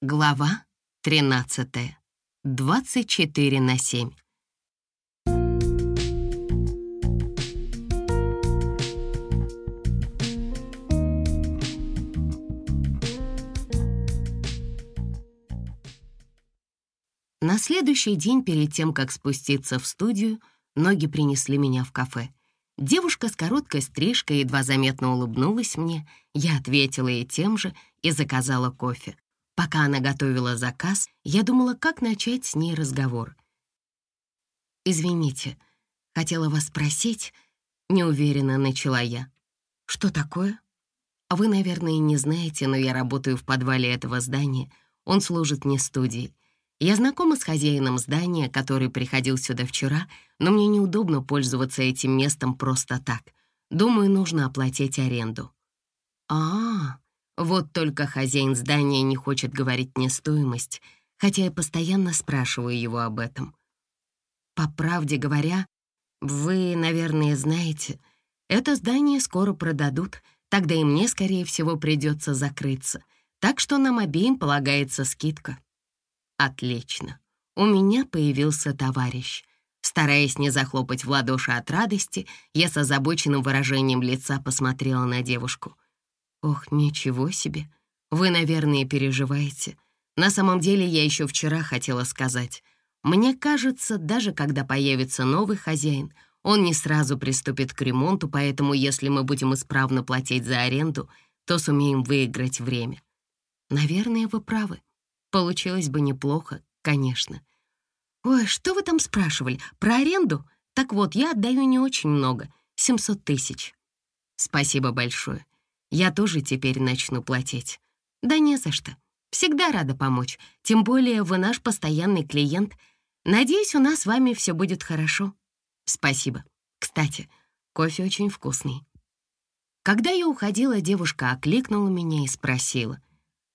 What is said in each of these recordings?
Глава 13. 24 на 7. На следующий день, перед тем, как спуститься в студию, ноги принесли меня в кафе. Девушка с короткой стрижкой едва заметно улыбнулась мне, я ответила ей тем же и заказала кофе. Пока она готовила заказ, я думала, как начать с ней разговор. «Извините, хотела вас спросить», — неуверенно начала я. «Что такое?» «Вы, наверное, не знаете, но я работаю в подвале этого здания. Он служит не студией. Я знакома с хозяином здания, который приходил сюда вчера, но мне неудобно пользоваться этим местом просто так. Думаю, нужно оплатить аренду». «А, вот только хозяин здания не хочет говорить мне стоимость, хотя я постоянно спрашиваю его об этом. По правде говоря, вы, наверное, знаете, это здание скоро продадут, тогда и мне, скорее всего, придется закрыться, так что нам обеим полагается скидка». Отлично. У меня появился товарищ. Стараясь не захлопать в ладоши от радости, я с озабоченным выражением лица посмотрела на девушку. «Ох, ничего себе! Вы, наверное, переживаете. На самом деле я еще вчера хотела сказать. Мне кажется, даже когда появится новый хозяин, он не сразу приступит к ремонту, поэтому если мы будем исправно платить за аренду, то сумеем выиграть время. Наверное, вы правы. Получилось бы неплохо, конечно. Ой, что вы там спрашивали? Про аренду? Так вот, я отдаю не очень много, 700 тысяч. Спасибо большое. Я тоже теперь начну платить. Да не за что. Всегда рада помочь. Тем более вы наш постоянный клиент. Надеюсь, у нас с вами все будет хорошо. Спасибо. Кстати, кофе очень вкусный. Когда я уходила, девушка окликнула меня и спросила.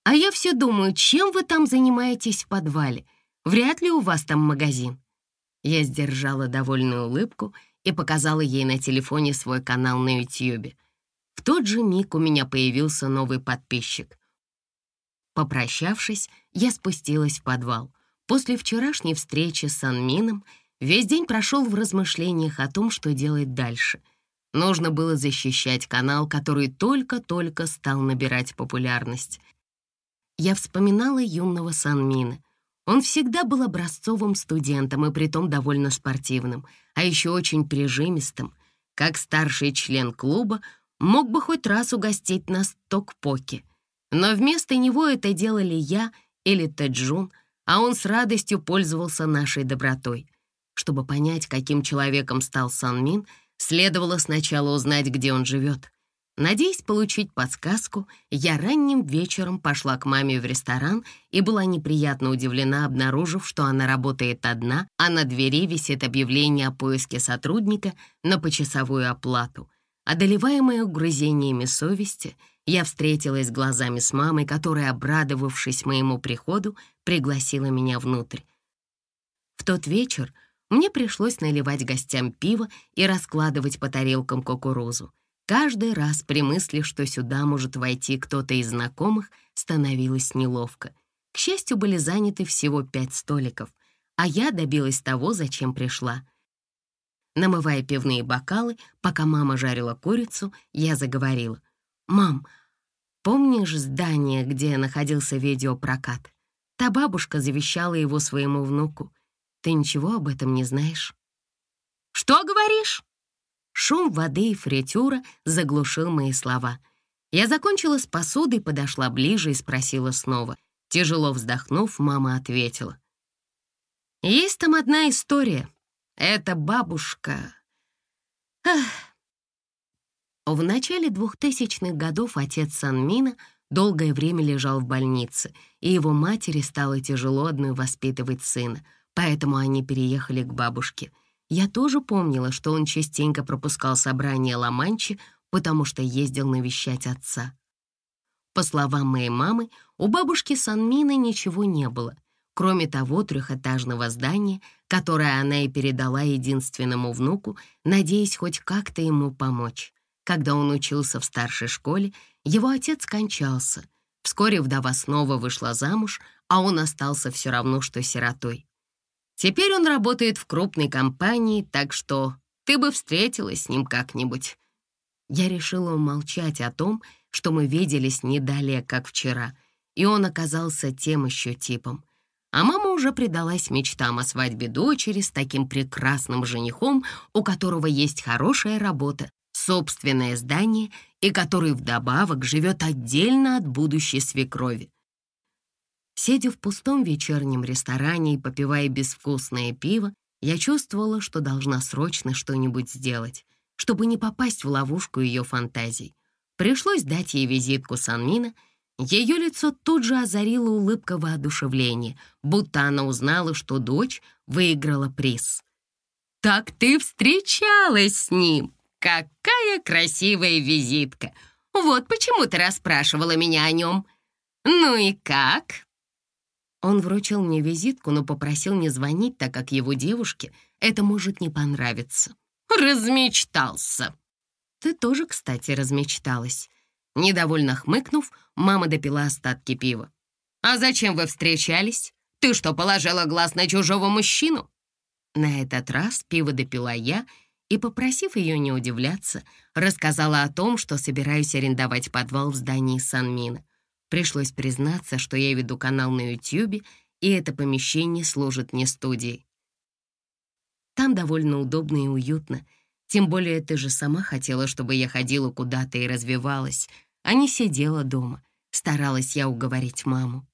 А я все думаю, чем вы там занимаетесь в подвале? Вряд ли у вас там магазин». Я сдержала довольную улыбку и показала ей на телефоне свой канал на Ютьюбе. Тот же миг у меня появился новый подписчик. Попрощавшись, я спустилась в подвал. После вчерашней встречи с Санмином весь день прошел в размышлениях о том, что делать дальше. Нужно было защищать канал, который только-только стал набирать популярность — я вспоминала юного Санмина. Он всегда был образцовым студентом и притом довольно спортивным, а еще очень прижимистым. Как старший член клуба мог бы хоть раз угостить нас токпоки. Но вместо него это делали я или Тэджун, а он с радостью пользовался нашей добротой. Чтобы понять, каким человеком стал Санмин, следовало сначала узнать, где он живет. Надеясь получить подсказку, я ранним вечером пошла к маме в ресторан и была неприятно удивлена, обнаружив, что она работает одна, а на двери висит объявление о поиске сотрудника на почасовую оплату. Одолеваемая угрызениями совести, я встретилась глазами с мамой, которая, обрадовавшись моему приходу, пригласила меня внутрь. В тот вечер мне пришлось наливать гостям пиво и раскладывать по тарелкам кукурузу. Каждый раз при мысли, что сюда может войти кто-то из знакомых, становилось неловко. К счастью, были заняты всего пять столиков, а я добилась того, зачем пришла. Намывая пивные бокалы, пока мама жарила курицу, я заговорила. «Мам, помнишь здание, где находился видеопрокат? Та бабушка завещала его своему внуку. Ты ничего об этом не знаешь?» «Что говоришь?» Шум воды и фритюра заглушил мои слова. Я закончила с посудой, подошла ближе и спросила снова. Тяжело вздохнув, мама ответила. «Есть там одна история. Это бабушка...» Ах. В начале двухтысячных годов отец Санмина долгое время лежал в больнице, и его матери стало тяжело одной воспитывать сына, поэтому они переехали к бабушке — я тоже помнила, что он частенько пропускал собрания Ла-Манчи, потому что ездил навещать отца. По словам моей мамы, у бабушки Санмины ничего не было, кроме того трехэтажного здания, которое она и передала единственному внуку, надеясь хоть как-то ему помочь. Когда он учился в старшей школе, его отец скончался. Вскоре вдова снова вышла замуж, а он остался все равно, что сиротой. Теперь он работает в крупной компании, так что ты бы встретилась с ним как-нибудь. Я решила умолчать о том, что мы виделись не далее, как вчера, и он оказался тем еще типом. А мама уже предалась мечтам о свадьбе дочери с таким прекрасным женихом, у которого есть хорошая работа, собственное здание и который вдобавок живет отдельно от будущей свекрови. Сидя в пустом вечернем ресторане и попивая безвкусное пиво, я чувствовала, что должна срочно что-нибудь сделать, чтобы не попасть в ловушку ее фантазий. Пришлось дать ей визитку Санмина. Ее лицо тут же озарила улыбка воодушевления, будто она узнала, что дочь выиграла приз. «Так ты встречалась с ним! Какая красивая визитка! Вот почему ты расспрашивала меня о нем. Ну и как?» Он вручил мне визитку, но попросил не звонить, так как его девушке это может не понравиться. «Размечтался!» «Ты тоже, кстати, размечталась». Недовольно хмыкнув, мама допила остатки пива. «А зачем вы встречались? Ты что, положила глаз на чужого мужчину?» На этот раз пиво допила я и, попросив ее не удивляться, рассказала о том, что собираюсь арендовать подвал в здании Санмина. Пришлось признаться, что я веду канал на Ютьюбе, и это помещение служит мне студией. Там довольно удобно и уютно. Тем более ты же сама хотела, чтобы я ходила куда-то и развивалась, а не сидела дома. Старалась я уговорить маму.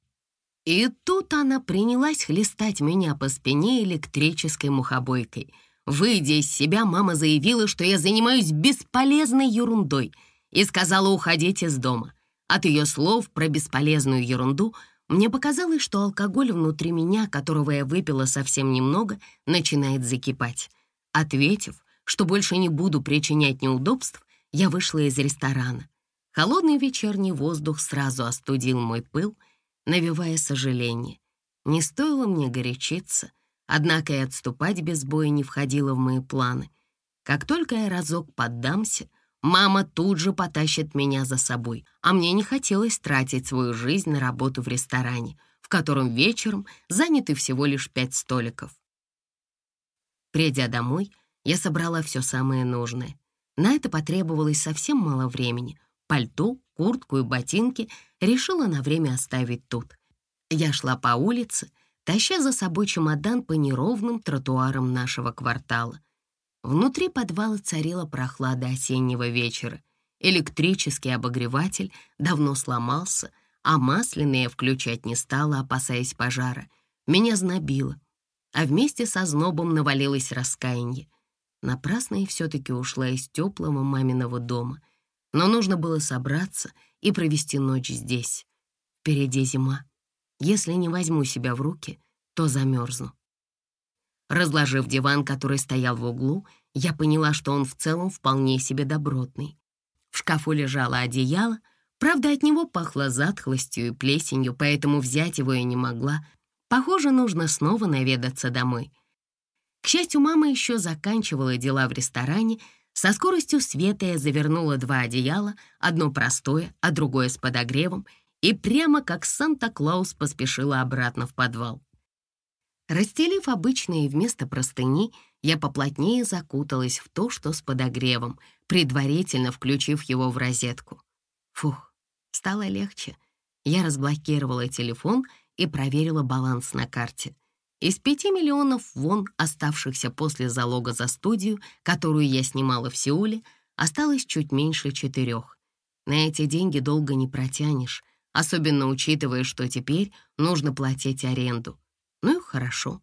И тут она принялась хлестать меня по спине электрической мухобойкой. Выйдя из себя, мама заявила, что я занимаюсь бесполезной ерундой и сказала уходить из дома. От ее слов про бесполезную ерунду мне показалось, что алкоголь внутри меня, которого я выпила совсем немного, начинает закипать. Ответив, что больше не буду причинять неудобств, я вышла из ресторана. Холодный вечерний воздух сразу остудил мой пыл, навевая сожаление. Не стоило мне горячиться, однако и отступать без боя не входило в мои планы. Как только я разок поддамся — Мама тут же потащит меня за собой, а мне не хотелось тратить свою жизнь на работу в ресторане, в котором вечером заняты всего лишь пять столиков. Придя домой, я собрала все самое нужное. На это потребовалось совсем мало времени. Пальто, куртку и ботинки решила на время оставить тут. Я шла по улице, таща за собой чемодан по неровным тротуарам нашего квартала — Внутри подвала царила прохлада осеннего вечера. Электрический обогреватель давно сломался, а масляные включать не стала, опасаясь пожара. Меня знобило, а вместе со знобом навалилось раскаяние. Напрасно я все-таки ушла из теплого маминого дома. Но нужно было собраться и провести ночь здесь. Впереди зима. Если не возьму себя в руки, то замерзну. Разложив диван, который стоял в углу, я поняла, что он в целом вполне себе добротный. В шкафу лежало одеяло, правда, от него пахло затхлостью и плесенью, поэтому взять его я не могла. Похоже, нужно снова наведаться домой. К счастью, мама еще заканчивала дела в ресторане. Со скоростью света я завернула два одеяла, одно простое, а другое с подогревом, и прямо как Санта-Клаус поспешила обратно в подвал. Расстелив обычные вместо простыни, я поплотнее закуталась в то, что с подогревом, предварительно включив его в розетку. Фух, стало легче. Я разблокировала телефон и проверила баланс на карте. Из пяти миллионов вон, оставшихся после залога за студию, которую я снимала в Сеуле, осталось чуть меньше четырех. На эти деньги долго не протянешь, особенно учитывая, что теперь нужно платить аренду. Ну и хорошо.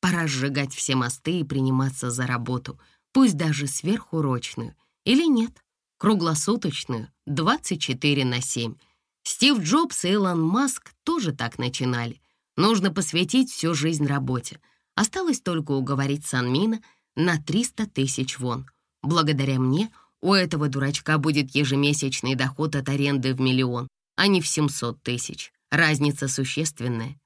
Пора сжигать все мосты и приниматься за работу, пусть даже сверхурочную. Или нет, круглосуточную, 24 на 7. Стив Джобс и Илон Маск тоже так начинали. Нужно посвятить всю жизнь работе. Осталось только уговорить Санмина на 300 тысяч вон. Благодаря мне у этого дурачка будет ежемесячный доход от аренды в миллион, а не в 700 тысяч. Разница существенная.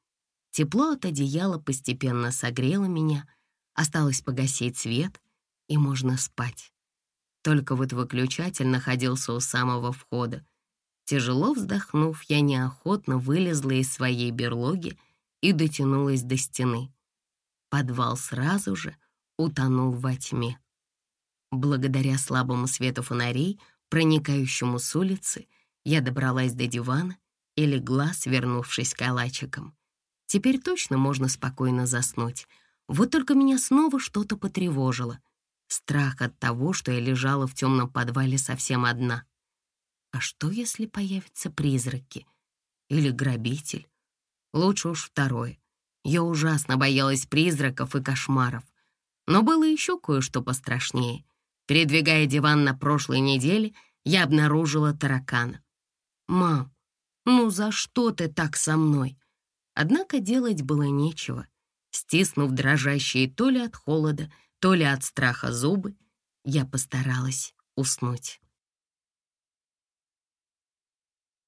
Тепло от одеяла постепенно согрело меня, осталось погасить свет, и можно спать. Только вот выключатель находился у самого входа. Тяжело вздохнув, я неохотно вылезла из своей берлоги и дотянулась до стены. Подвал сразу же утонул во тьме. Благодаря слабому свету фонарей, проникающему с улицы, я добралась до дивана и легла, свернувшись калачиком. Теперь точно можно спокойно заснуть. Вот только меня снова что-то потревожило. Страх от того, что я лежала в темном подвале совсем одна. А что, если появятся призраки? Или грабитель? Лучше уж второе. Я ужасно боялась призраков и кошмаров. Но было еще кое-что пострашнее. Передвигая диван на прошлой неделе, я обнаружила таракана. «Мам, ну за что ты так со мной?» Однако делать было нечего. Стиснув дрожащие то ли от холода, то ли от страха зубы, я постаралась уснуть.